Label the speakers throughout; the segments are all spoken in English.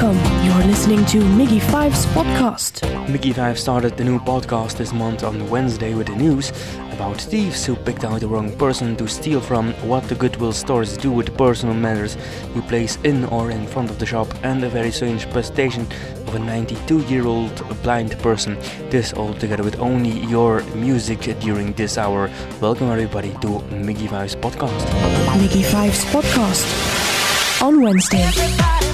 Speaker 1: Welcome. You're listening to Miggy Five's podcast.
Speaker 2: Miggy Five started the new podcast this month on Wednesday with the news about thieves who picked out the wrong person to steal from, what the Goodwill stores do with personal matters you place in or in front of the shop, and a very strange presentation of a 92 year old blind person. This all together with only your music during this hour. Welcome everybody to Miggy Five's podcast.
Speaker 1: Miggy Five's podcast on Wednesday.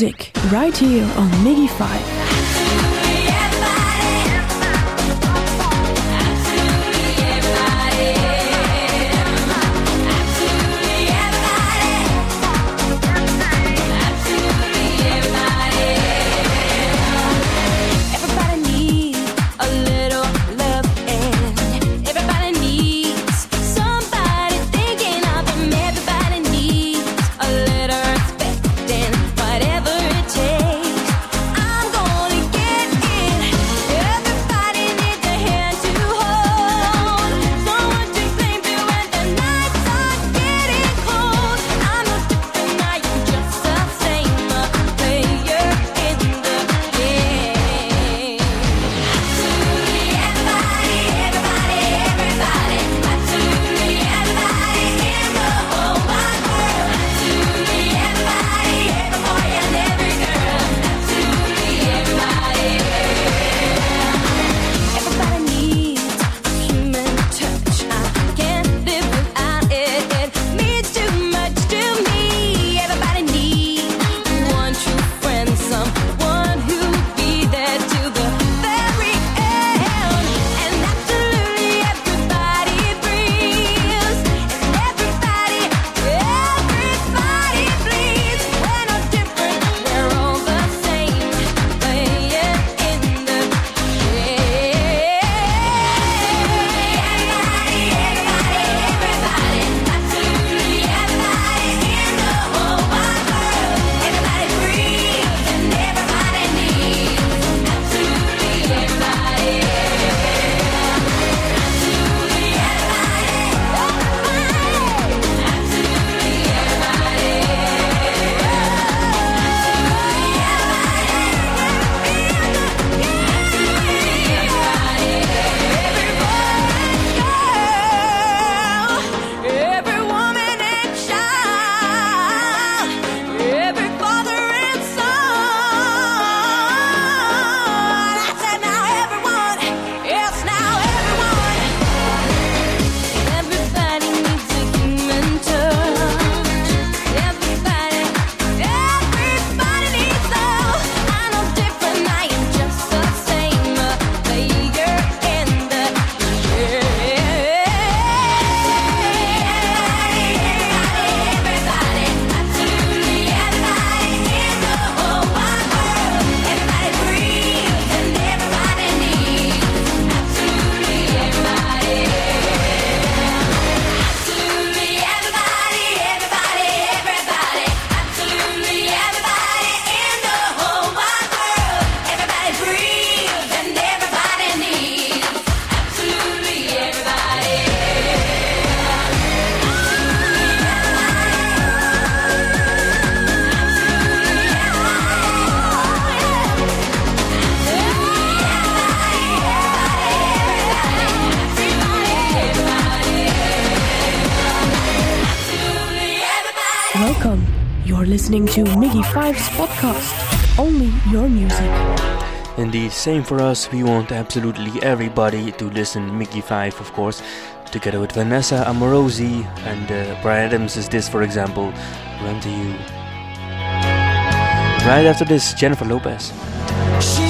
Speaker 1: music right here on Miggy 5. Listening to Miggy Five's podcast. Only your music.
Speaker 2: Indeed, same for us. We want absolutely everybody to listen. Miggy 5, of course, together with Vanessa Amorosi and uh, Bryan Adams is this, for example. Run to you. Right after this, Jennifer Lopez.
Speaker 3: She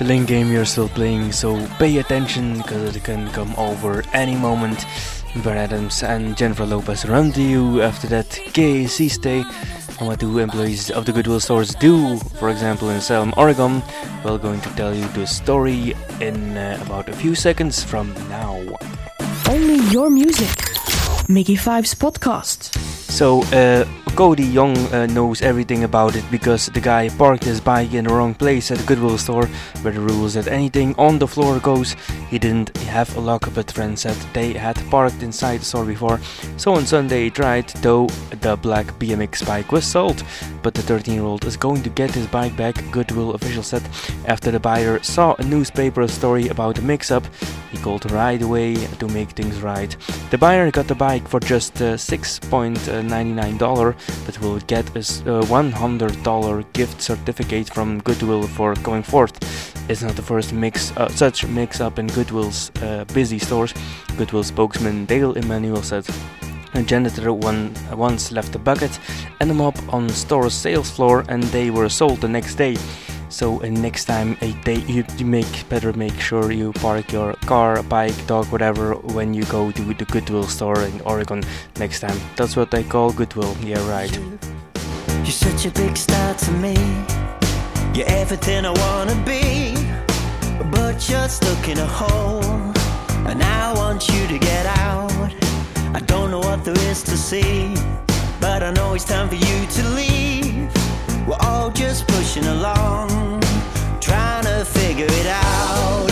Speaker 2: The lane game you're still playing, so pay attention because it can come over any moment. Brad Adams and Jennifer Lopez run to you after that. Qué Hiciste. And what do employees of the Goodwill stores do, for example, in Salem, Oregon? We're going to tell you the story in uh, about a few seconds from now.
Speaker 1: Only your music. Miggy Five's podcast.
Speaker 2: So, uh, Cody Young uh, knows everything about it because the guy parked his bike in the wrong place at the Goodwill store where the rules that anything on the floor goes. He didn't have a lock, but friends said they had parked inside the store before. So on Sunday he tried, though the black BMX bike was sold. But the 13 year old is going to get his bike back, Goodwill official said. After the buyer saw a newspaper story about the mix up, he called right away to make things right. The buyer got the bike for just uh, $6.99 but will get a s- uh, $100 gift certificate from Goodwill for going forth. It's not the first mix uh, such mix up in Goodwill's uh, busy stores. Goodwill spokesman Dale Emanuel said. A janitor one, once left a bucket and a mop on store's sales floor, and they were sold the next day. So uh, next time uh, they, you, you make better make sure you park your car, bike, dog, whatever when you go to the Goodwill store in Oregon next time. That's what they call Goodwill. Yeah, right.
Speaker 4: You're such a big star to me. You're everything I wanna be. But you're stuck in a hole. And I want you to get out. I don't know what there is to see. But I know it's time for you to leave. We're all just pushing along. Trying to figure it out.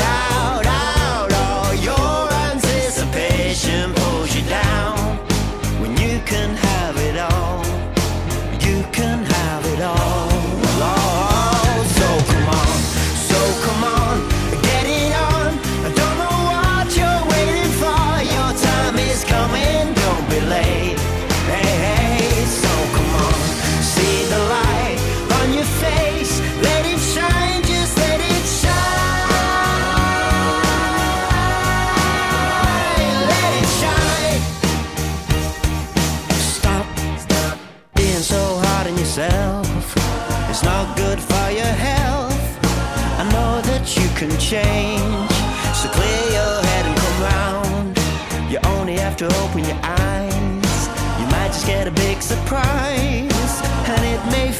Speaker 4: Change. So clear your head and come round. You only have to open your eyes. You might just get a big surprise. And it may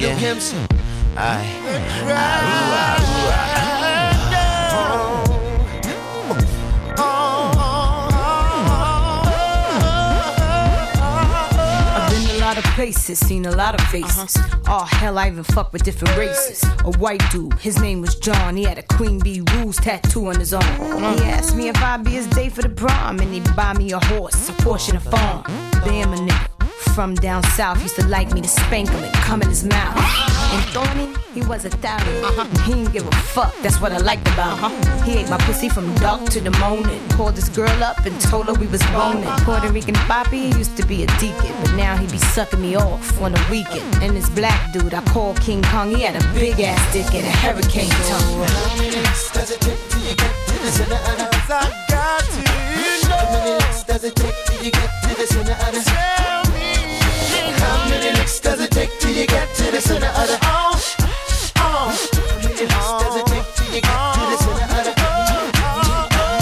Speaker 5: little
Speaker 6: again?
Speaker 5: pimps.
Speaker 6: Aye.
Speaker 7: I've been a lot of places, seen a lot of faces. Oh hell, I even fuck with different races. A white dude, his name was John. He had a Queen Bee Rules tattoo on his arm. Uh-huh. He asked me if I'd be his day for the prom, and he'd buy me a horse, a Porsche, and a farm. Damn a nigga. From down south, used to like me to spank him and come in his mouth. And Thorny, he was a thousand. Uh-huh. He didn't give a fuck, that's what I liked about him. Uh-huh. He ate my pussy from dark to the morning. Called this girl up and told her we was boning. Uh-huh. Puerto Rican Poppy used to be a deacon, but now he be sucking me off on the weekend. And this black dude I call King Kong, he had a big ass dick and a hurricane tongue.
Speaker 5: How many licks does it take till you get to the center?
Speaker 8: I got to
Speaker 5: How many licks does it take till you get to the center of the?
Speaker 8: tell me.
Speaker 5: How does it take till you get to the center of the?
Speaker 8: Oh, oh,
Speaker 5: How many licks does it take till you get to the center of the?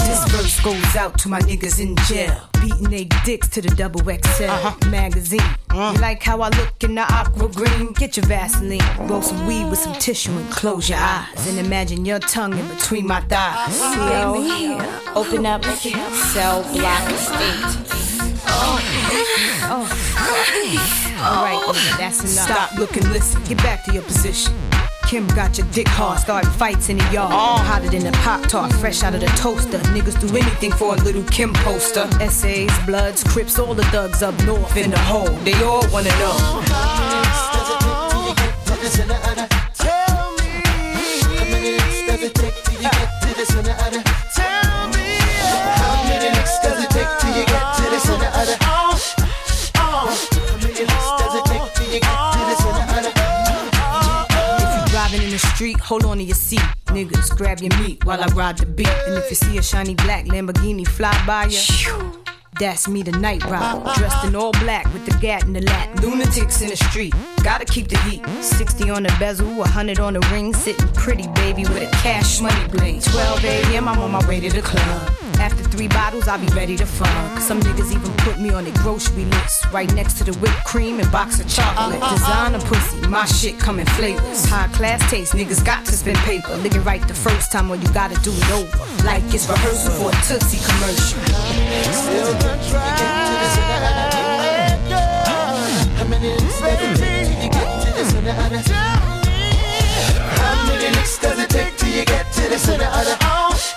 Speaker 7: This verse goes out to my niggas in jail. Beating they dicks to the double XL uh-huh. magazine. Uh-huh. You like how I look in the aqua green? Get your Vaseline, roll some weed with some tissue and close your eyes. And imagine your tongue in between my thighs.
Speaker 8: Yo, open up cell block state.
Speaker 7: Alright, that's enough. Stop, looking, listen. Get back to your position. Kim got your dick hard, starting fights in the yard. Oh. Hotter than a pop tart, fresh out of the toaster. Niggas do anything for a little Kim poster. Essays, Bloods, Crips, all the thugs up north in the hole. They all wanna know.
Speaker 5: Tell me.
Speaker 7: Street, hold on to your seat. Niggas, grab your meat while I ride the beat. And if you see a shiny black Lamborghini fly by you, that's me, the night rider. Dressed in all black with the gat in the lap. Lunatics in the street, gotta keep the heat. 60 on the bezel, 100 on the ring. Sitting pretty, baby, with a cash money bling. 12 a.m., I'm on my way to the club. After three bottles, I'll be ready to fuck. Some niggas even put me on their grocery list. Right next to the whipped cream and box of chocolate. Uh, uh, uh. Designer pussy, my shit come in flavors. High class taste, niggas got to spend paper. It right the first time, or you gotta do it over. Like it's rehearsal for a Tootsie commercial.
Speaker 5: Still gonna try. How many licks does it take till you get to the center of the? How many licks does it take till you get to the center of the?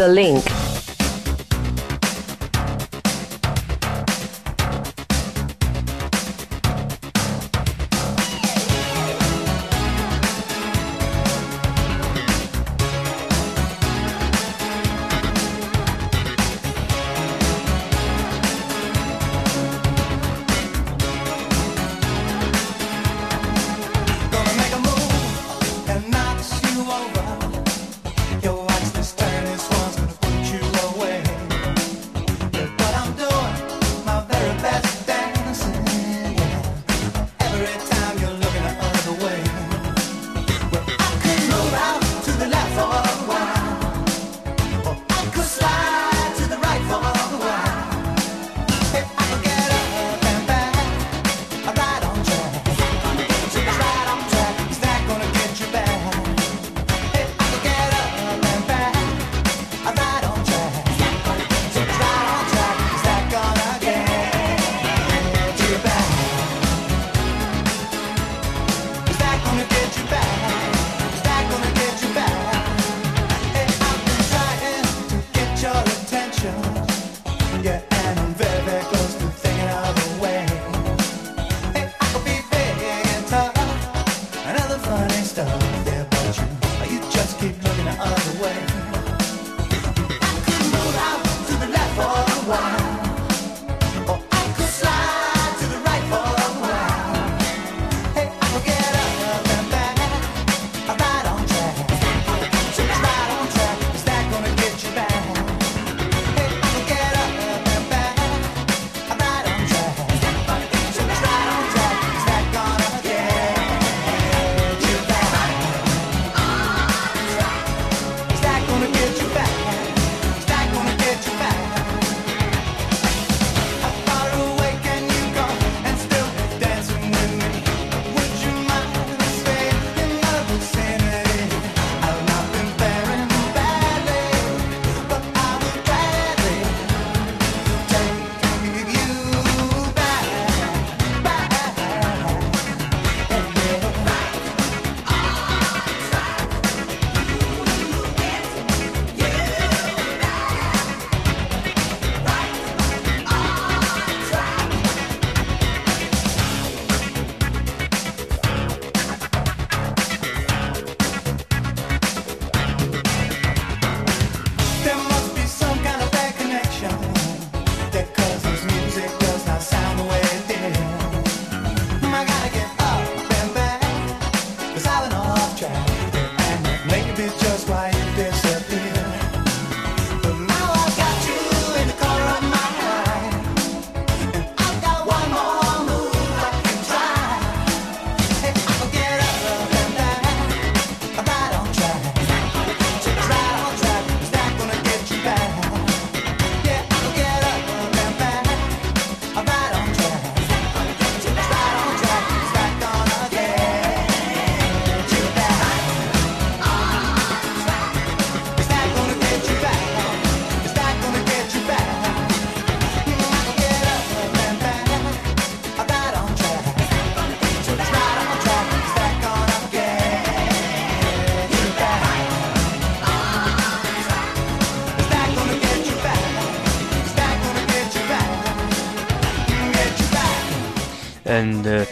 Speaker 9: The link.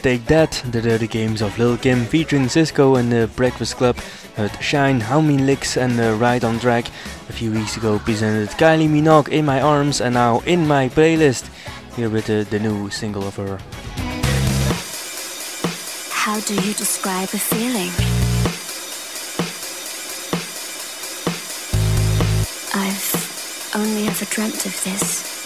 Speaker 2: Take That, the Dirty Games of Lil Kim featuring Sisqó and the Breakfast Club. Heard Shine, How Many Licks and uh, Right on Track. A few weeks ago presented Kylie Minogue in my arms and now in my playlist. Here with the new single of her.
Speaker 10: How do you describe a feeling? I've only ever dreamt of this.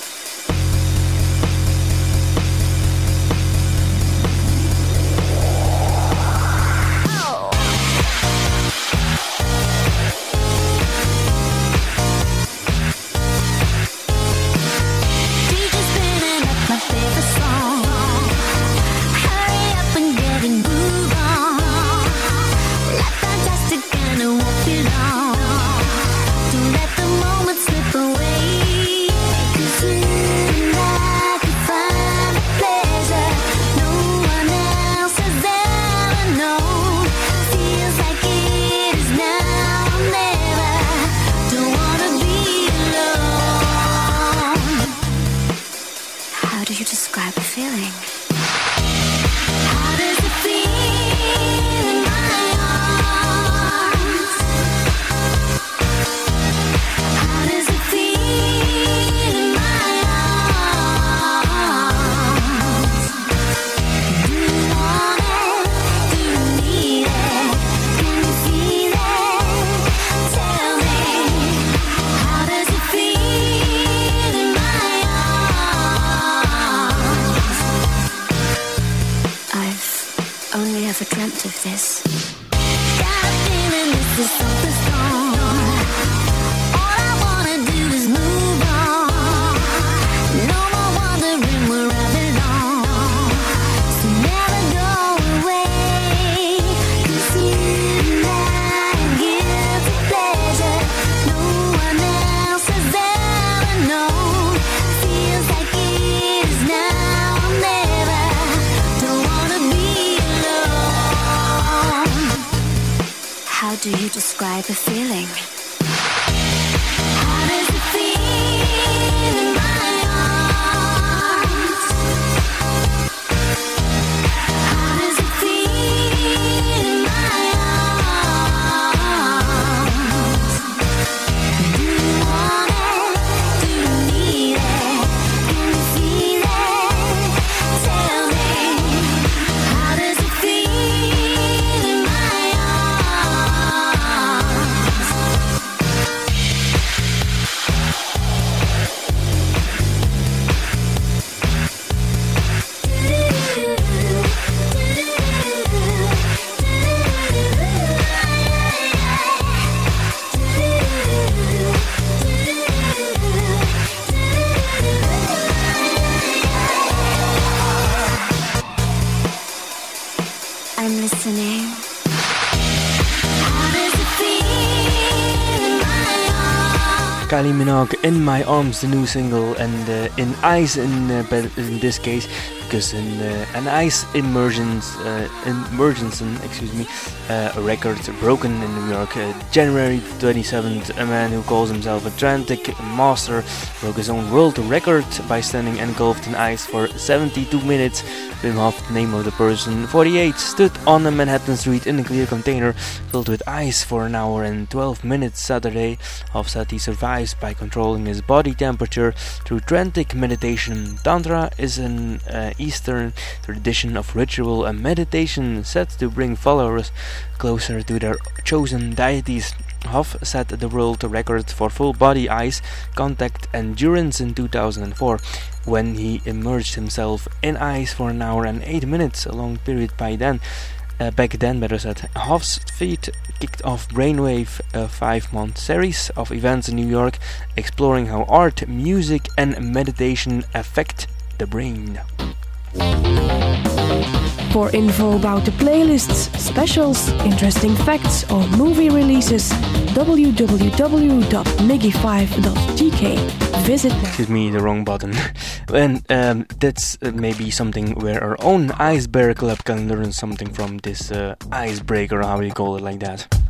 Speaker 2: Kylie Minogue in my arms, the new single, and uh, in ice in uh, in this case because in uh, an ice immersions uh, emergence, excuse me, uh, a record broken in New York, uh, January 27th. A man who calls himself Atlantic Master broke his own world record by standing engulfed in ice for 72 minutes. Wim Hof, the name of the person, 48, stood on a Manhattan street in a clear container filled with ice for an hour and 12 minutes Saturday. Hof said he survives by controlling his body temperature through Tantric meditation. Tantra is an uh, Eastern tradition of ritual and meditation said to bring followers closer to their chosen deities. Hof set the world record for full body ice contact and endurance in 2004 when he immersed himself in ice for an hour and 8 minutes, a long period by then. Uh, back then, better said, Hof's feat kicked off Brainwave, a five month series of events in New York exploring how art, music, and meditation affect the brain.
Speaker 11: For info about the playlists, specials, interesting facts, or movie releases, www.miggy5.gk. Visit.
Speaker 2: Excuse me, the wrong button. and um, that's uh, maybe something where our own Ice Bear Club can learn something from this uh, icebreaker, how you call it like that?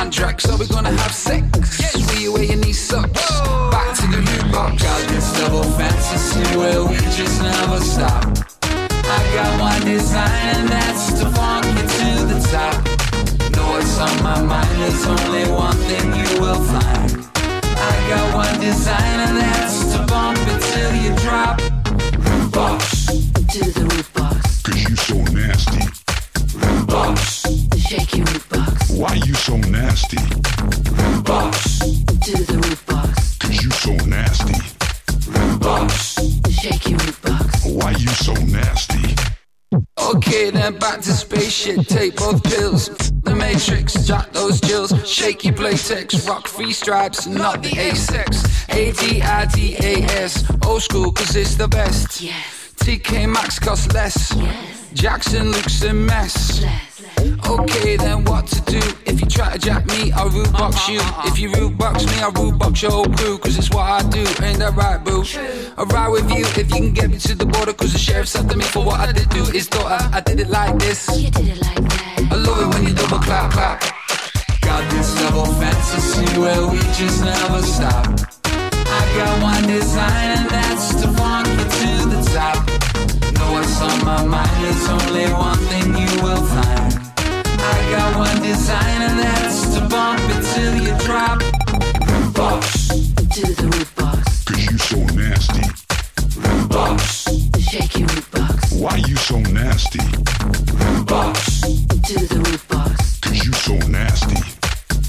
Speaker 12: Mandrax. So we gonna have sex. Sweet away your knee sucks. Back to the Rudebox. Got this double fantasy where we just never stop. I got one design and that's to funk you to the top. Know what's on my mind, there's only one thing you will find. I got one design and that's
Speaker 13: Why you so nasty?
Speaker 12: Rudebox. To the Rudebox.
Speaker 13: Cause you so nasty.
Speaker 12: Rudebox. Shake your Rudebox.
Speaker 13: Why you so nasty?
Speaker 12: Okay, then back to spaceship. Take both pills. The Matrix, jot those jills. Shaky playtex, rock free stripes, not the A-sex. A-D-I-D-A-S. Old school, cause it's the best. Yes. TK Maxx costs less. Yes. Jackson looks a mess. Okay, then what to do? If you try to jack me, I'll Rudebox you. If you Rudebox me, I'll Rudebox your whole crew. Cause it's what I do, ain't that right, boo? I'll ride with you if you can get me to the border. Cause the sheriff's after me for what I did do. His daughter, I did it like this. You did it like that. I love it when you double clap, clap. Got this double fantasy where we just never stop. I got one design and that's to funk you to the top. Know what's on my mind, there's only one thing you will find. I got one design and that's to bump it till you drop. Rudebox. To the roof box.
Speaker 13: Cause you so nasty.
Speaker 12: Roof box. Shake your roof box.
Speaker 13: Why you so nasty?
Speaker 12: Rudebox. To the Rudebox.
Speaker 13: Cause you so nasty.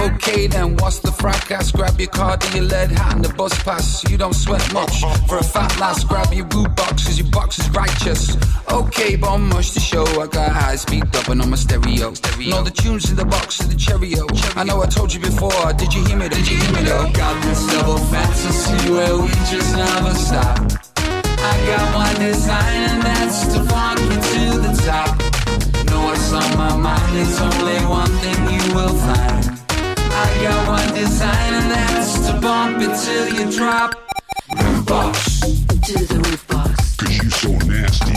Speaker 12: Okay, then what's the fracas? Grab your card and your lead hat and the bus pass. You don't sweat much for a fat lass. Grab your boot box, cause your box is righteous. Okay, but I'm much to show. I got high speed dubbing on my stereo. Know the tunes in the box of the Cheerio. I know I told you before. Did you hear me? Did you hear me though? Got this double fantasy where we just never stop. I got one design and that's to funk you to the top. Know what's on my mind, it's only one thing you will find. I got one design and that's to bump it till you drop. Rudebox. To the roof box.
Speaker 13: Cause you so nasty.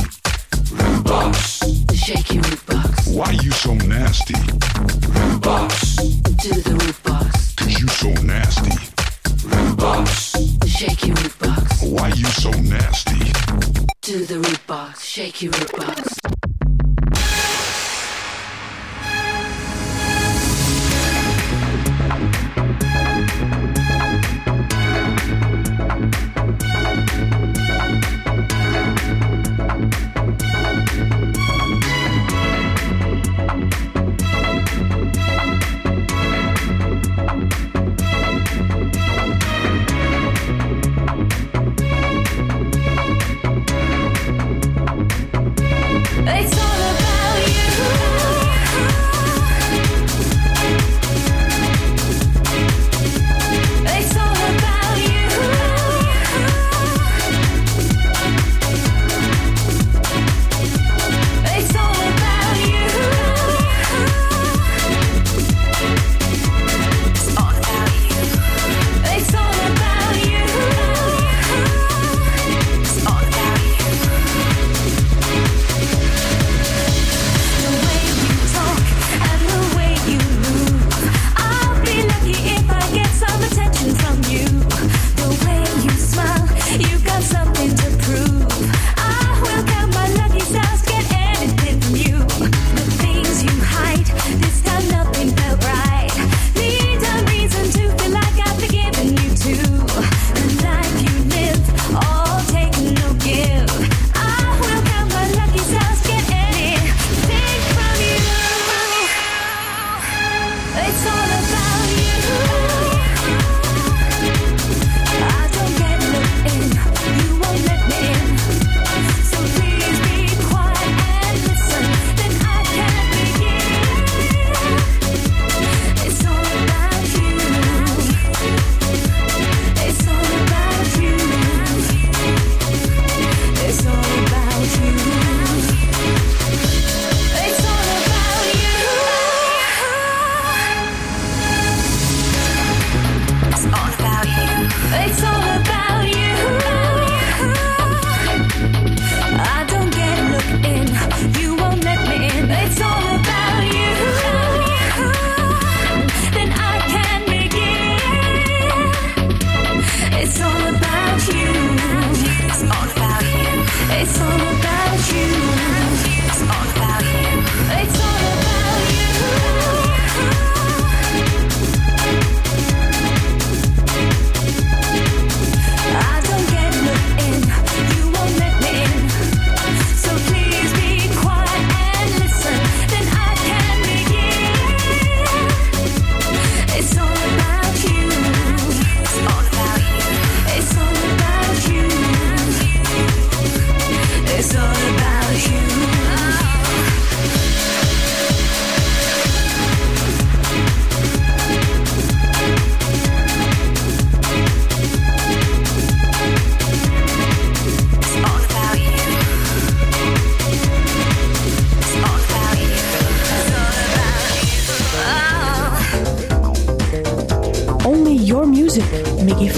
Speaker 12: Roof box. Shake your roof box.
Speaker 13: Why you so nasty?
Speaker 12: Rudebox. To the Rudebox.
Speaker 13: Cause you so nasty.
Speaker 12: Roof box. Shake your roof box.
Speaker 13: Why you so nasty?
Speaker 12: To the Rudebox. Shake your
Speaker 14: Rudebox.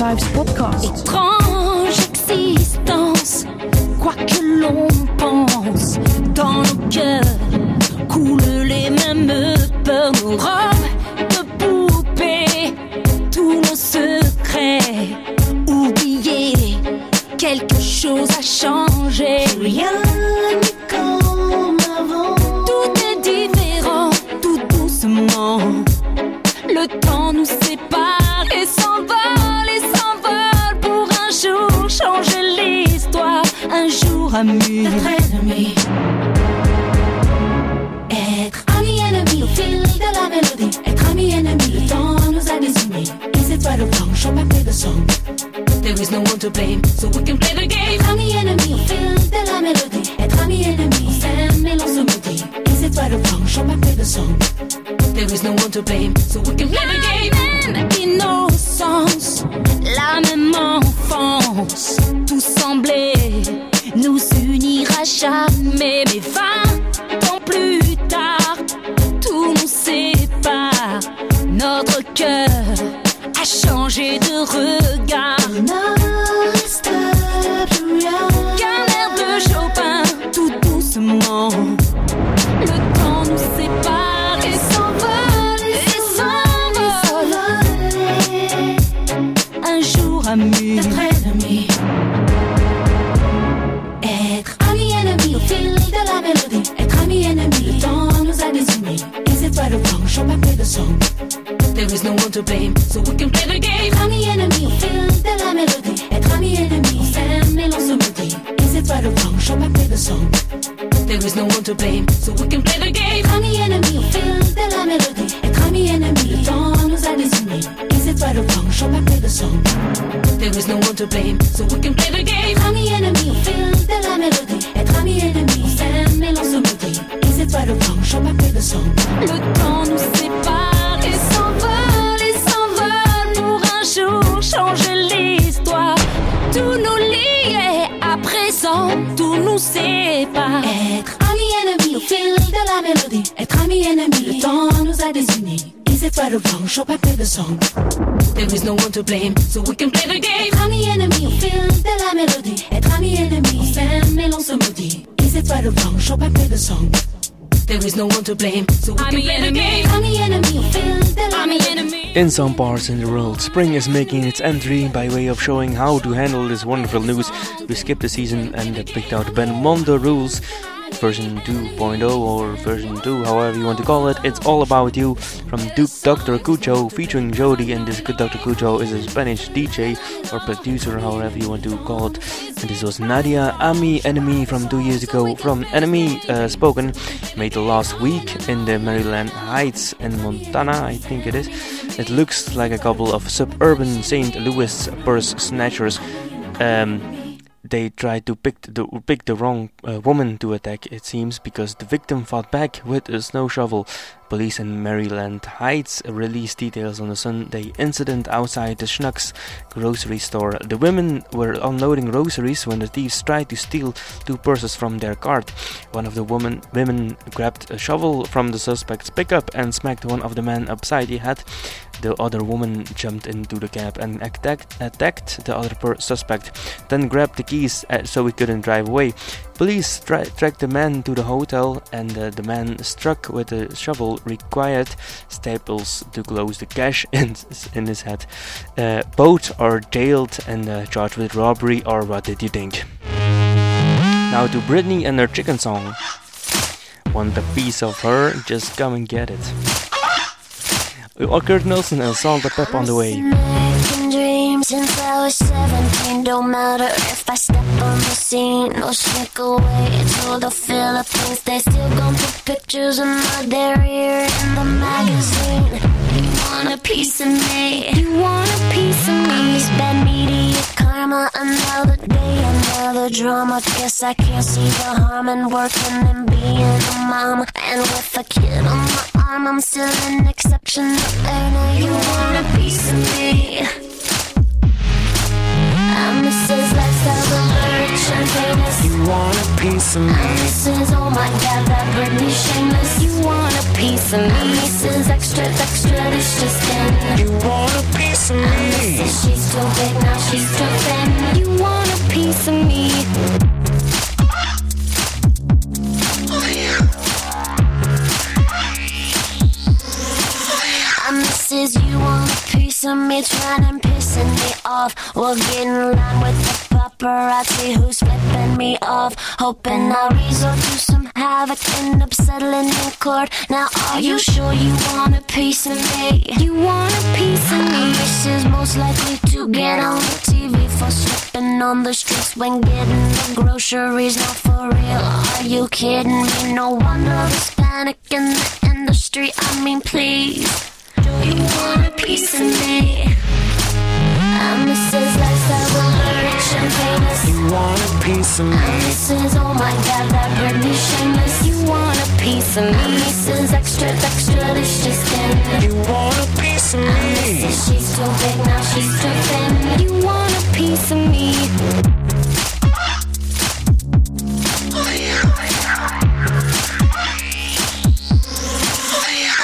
Speaker 14: Miggy Fives
Speaker 15: There is no one to blame, so we can play the game. Être ami ennemi fil de la mélodie. Être ami ennemi, s'aime et l'on se maudit. Les étoiles blanches ont marqué le son. There is no one to blame, so we can play the game. Être ami ennemi fil de la mélodie. Être ami ennemi, le temps nous a désunis. Les étoiles blanches ont marqué le son. There is no one to blame, so we can play the game. Être ami ennemi fil de la mélodie. Être ami ennemi, s'aime et l'on se maudit. Les étoiles blanches ont marqué le son. Le temps nous sépare jour changer l'histoire. Tout nous lie à présent, tout nous sépare. Être ami ennemi au fil de la mélodie. Être ami ennemi, le temps nous a désunis. Les étoiles blanches ont marqué le son. There is no one to blame, so we can play the game. Être ami ennemi au fil de la mélodie. Être ami ennemi, on s'aime et l'on se maudit. Les étoiles blanches ont marqué le son. There is no one to blame, so we can play the game. Ami ennemi au fil de la mélodie.
Speaker 2: In some parts in the world, spring is making its entry by way of showing how to handle this wonderful news. We skipped the season and picked out Ben Mondo rules. Version 2.0 or version 2, however you want to call it. It's all about you from Duke Dr. Kucho featuring Jody, and this good Dr. Kucho is a Spanish DJ or producer, however you want to call it. And this was Nadiya Ami Enemy from two years ago from Enemy uh, Spoken, made last week in the Maryland Heights in Montana, I think it is. It looks like a couple of suburban St. Louis purse snatchers. Um, they tried to pick the pick the wrong uh, woman to attack. It seems because the victim fought back with a snow shovel. Police in Maryland Heights released details on the Sunday incident outside the Schnucks grocery store. The women were unloading groceries when the thieves tried to steal two purses from their cart. One of the woman, women grabbed a shovel from the suspect's pickup and smacked one of the men upside the head. The other woman jumped into the cab and attacked, attacked the other suspect, then grabbed the keys uh, so he couldn't drive away. Police tra- tracked the man to the hotel, and uh, the man struck with a shovel required staples to close the gash in, in his head. Uh, both are jailed and uh, charged with robbery, or what did you think? Now to Britney and her chicken song. Want a piece of her? Just come and get it. Kurt Nilsson and Sandra Pep on the way.
Speaker 10: Since I was 17. Don't matter if I step on the scene or sneak away to the Philippines. They still gon' put pictures of my derriere in the magazine. You want a piece of me? You want a piece of me? This bad media karma. Another day, another drama. Guess I can't see the harm in working and being a mom. And with a kid on my arm, I'm still an exception. You want a piece of me? Champagne.
Speaker 16: You want a piece of me?
Speaker 10: I'm Mrs. Oh my God, that Britney shameless. You want a piece of me? I'm oh Mrs. Extra, extra, it's just in.
Speaker 16: You want a piece of me.
Speaker 10: She's too big, now she's too thin. You want a piece of me. I misses you want a piece of me, trying and pissing me off. We'll get in line with the paparazzi who's flipping me off. Hoping I'll resort to some havoc, end up settling in court. Now, are you sure you want a piece of me? You want a piece of me? This is most likely to get on the TV for slipping on the streets when getting the groceries. Not for real, are you kidding me? No wonder there's panic in the industry. I mean, please. Piece of me. I'm Mrs. Oh my God, that Britney shameless. You want a piece of me? I'm Mrs. Extra, extra, delicious skin.
Speaker 16: You want a piece of me.
Speaker 10: Mrs. She's too big, now she's too thin. You want a piece of me?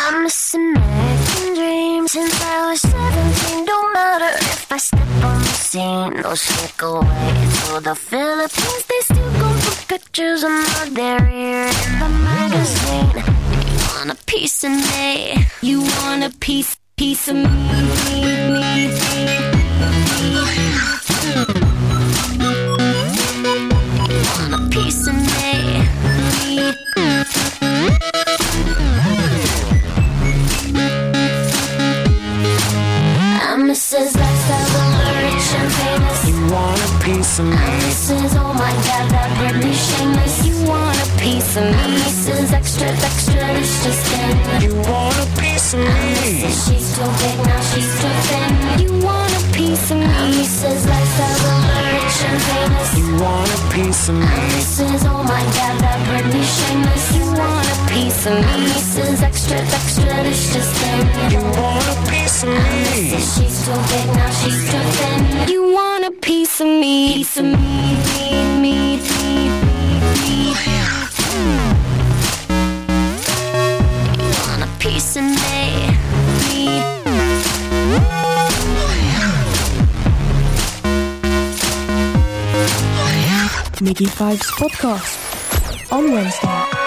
Speaker 10: I'm missing American dreams since I was 17. Don't matter if I step on the scene away to the Philippines. They still go for pictures of my ear in the magazine. You want a piece of me? You want a piece, piece of me, piece of me. I'm Mrs. Oh my God, that Britney shameless. You want a piece of me? I'm Mrs. Extra, extra, delicious skin.
Speaker 16: You want a piece of me.
Speaker 10: She's too big, now she's too thin. You want a piece of me? I'm Mrs. Lifestyle, well, rich and famous.
Speaker 16: You want a piece of me.
Speaker 10: I'm Mrs. Oh my God, that Britney shameless. You want a piece of me? I'm Mrs. Extra, extra, delicious skin.
Speaker 16: You want a piece of me.
Speaker 10: She's too big, now she's too thin. You want a piece of me? Piece of me, me, me, me, me. You want a piece of me? me.
Speaker 17: Miggy Fives podcast on Wednesday.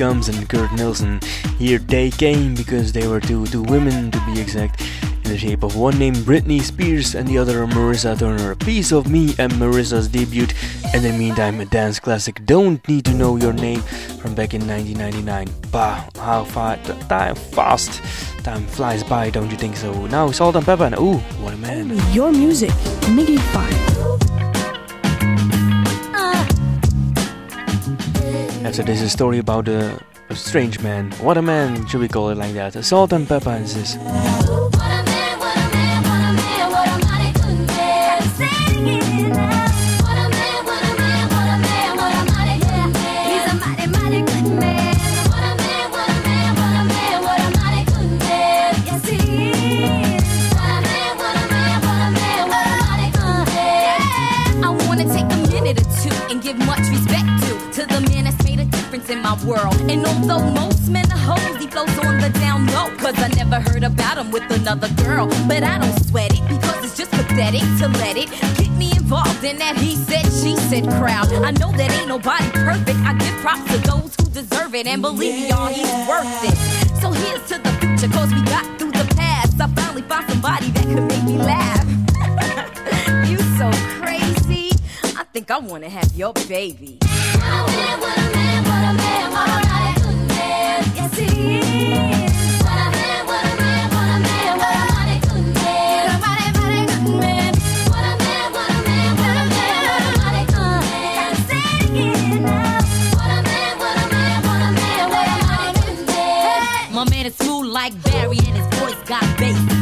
Speaker 2: Comes and Kurt Nilsson. Here they came because they were two two women to be exact. In the shape of one named Britney Spears and the other Marissa Turner. A piece of me and Marissa's debut. In the meantime, a dance classic. Don't need to know your name from back in 1999. Bah, how far time fast time flies by, don't you think so? Now Salt-N-Pepa and ooh, what a man.
Speaker 11: Your music, Miggy 5.
Speaker 2: After this, a story about a, a strange man. What a man, should we call it like that?
Speaker 1: A Salt-N-Pepa and this. That he said, she said crowd. I know that ain't nobody perfect. I give props to those who deserve it. And believe me, y'all, he's worth it. So here's to the future, cause we got through the past. I finally found somebody that could make me laugh. you so crazy. I think I wanna have your baby. What a man, what a man, what a man, what a man. Yes, he is.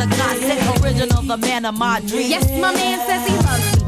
Speaker 1: a godsend original, the man of my dreams.
Speaker 18: Yes, my man says he loves me.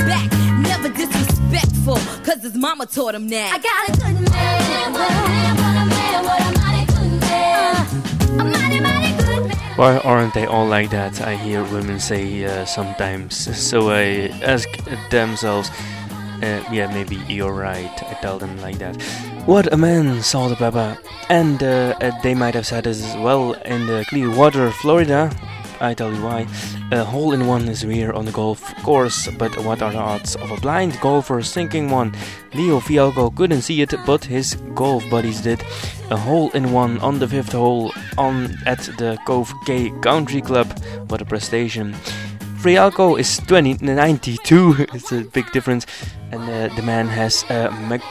Speaker 18: disrespectful, cause his mama taught him that.
Speaker 14: I got a good man. What a man, what a man, what a mighty good man. A mighty, mighty good man.
Speaker 2: Why aren't they all like that? I hear women say uh, sometimes. So I ask themselves, uh, yeah, maybe you're right. I tell them like that. What a man, saw the Pepper. And uh, uh, they might have said this as well in the Clearwater, Florida. I tell you why. A hole in one is rare on the golf course, but what are the odds of a blind golfer sinking one? Leo Fialco couldn't see it, but his golf buddies did. A hole in one on the fifth hole on at the Cove Cay Country Club. What a prestation! Fialco is 20, 92, it's a big difference, and uh, the man has uh,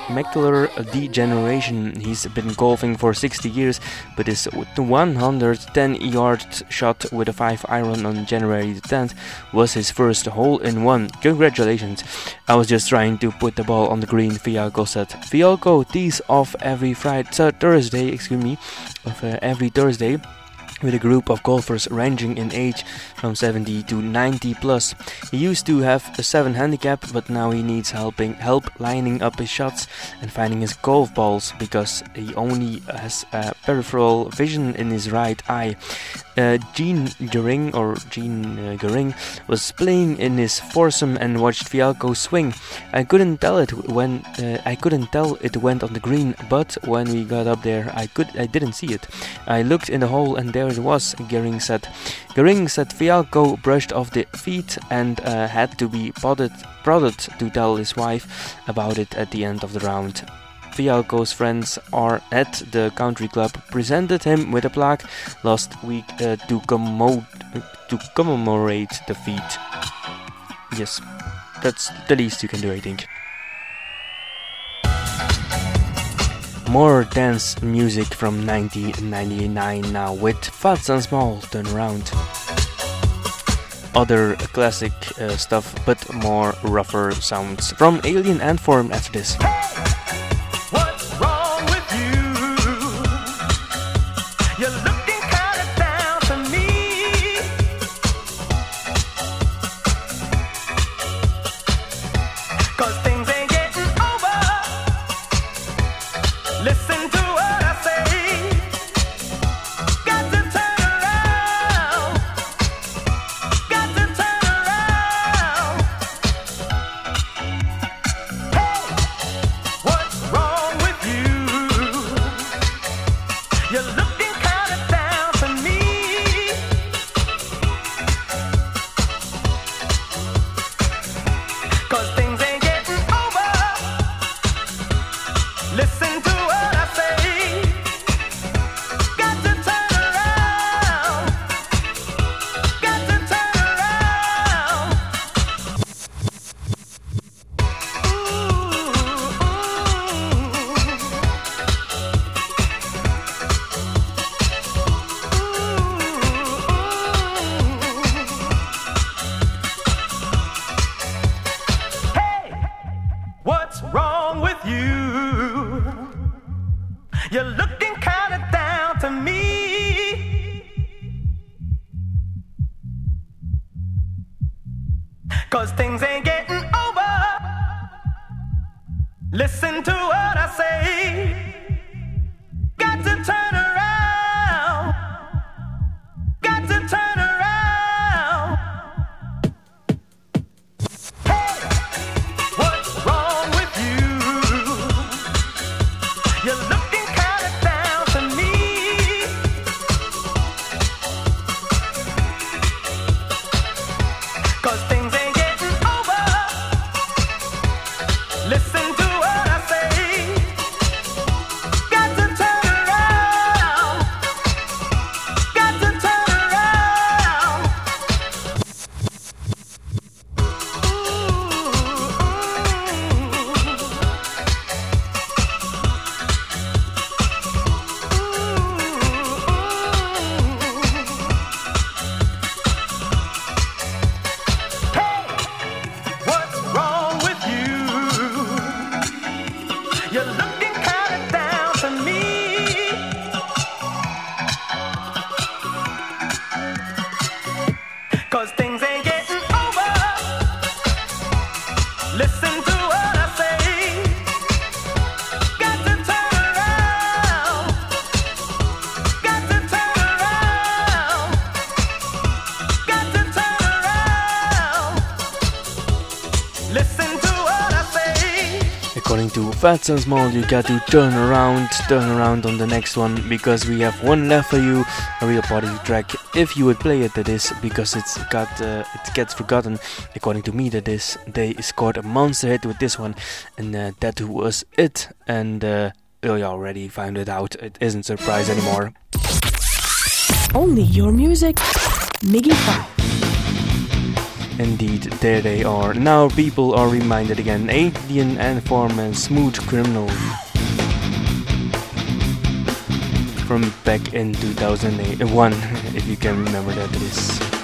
Speaker 2: macular degeneration. He's been golfing for 60 years, but his 110 yard shot with a 5 iron on January 10th was his first hole in one. Congratulations! I was just trying to put the ball on the green, Fialco said. Fialco tees off every Friday, Thursday, excuse me, of uh, every Thursday with a group of golfers ranging in age from 70 to 90 plus. He used to have a 7 handicap, but now he needs helping help lining up his shots and finding his golf balls because he only has peripheral vision in his right eye. Uh, Gene Gering or Gene uh, Gering was playing in his foursome and watched Fialco swing. I couldn't tell it when uh, I couldn't tell it went on the green, but when we got up there, I could I didn't see it. I looked in the hole and there it was. Gering said. Gering said Fialco brushed off the feet and uh, had to be prodded, to tell his wife about it at the end of the round. Fialco's friends are at the country club presented him with a plaque last week uh, to, commo- to commemorate the feat. Yes, that's the least you can do, I think. More dance music from 1999 now with Phats and Small Turn Around. Other classic uh, stuff, but more rougher sounds from Alien Ant Farm after this.
Speaker 5: To
Speaker 19: and Small, you got to turn around, turn around on the next one because we have one left for you, a real party track. If you would play it, that is, because it's got uh, it gets forgotten. According to me, that is, they scored a monster hit with this one, and uh, that was it. And uh, oh, you already found it out. It isn't surprise anymore.
Speaker 11: Only your music, Miggy 5.
Speaker 19: Indeed, there they are. Now people are reminded again. Alien Ant Farm and Smooth Criminal. From back in 2001, if you can remember that it is.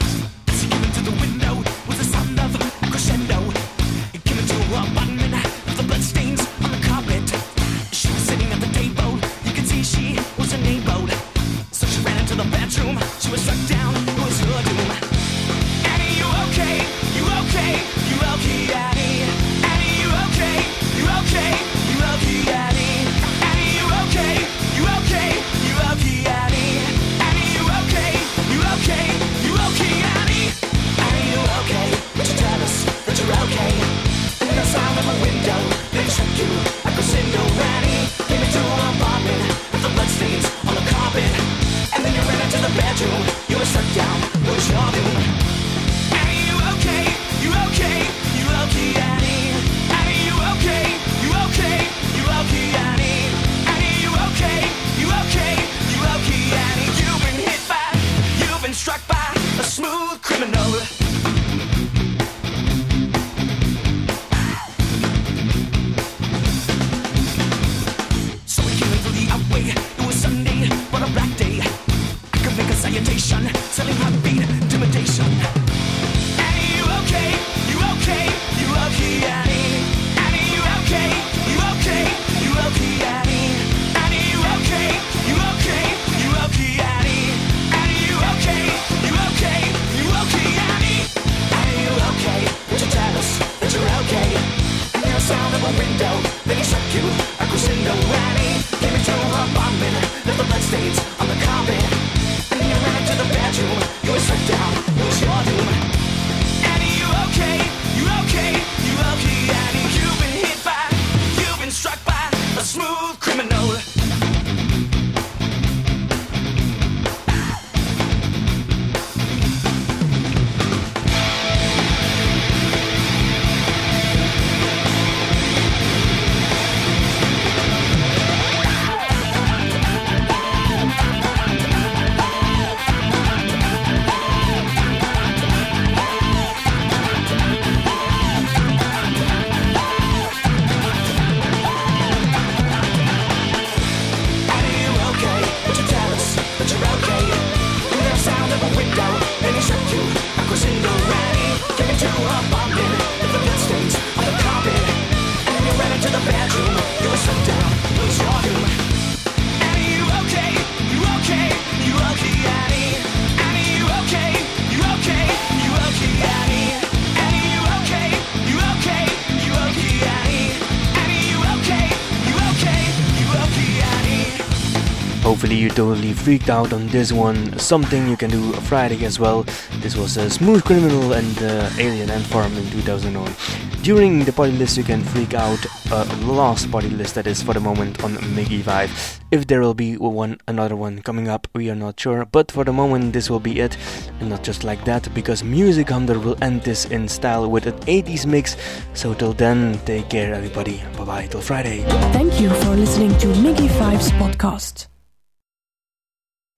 Speaker 19: Totally freaked out on this one. Something you can do Friday as well. This was a Smooth Criminal and uh, Alien Ant Farm in 2001. During the party list you can freak out. Uh, last party list that is for the moment on Miggy 5. If there will be one another one coming up, we are not sure. But for the moment this will be it. And not just like that, because Music Hunter will end this in style with an 80s mix. So till then, take care everybody. Bye bye till Friday.
Speaker 11: Thank you for listening to Miggy 5's podcast.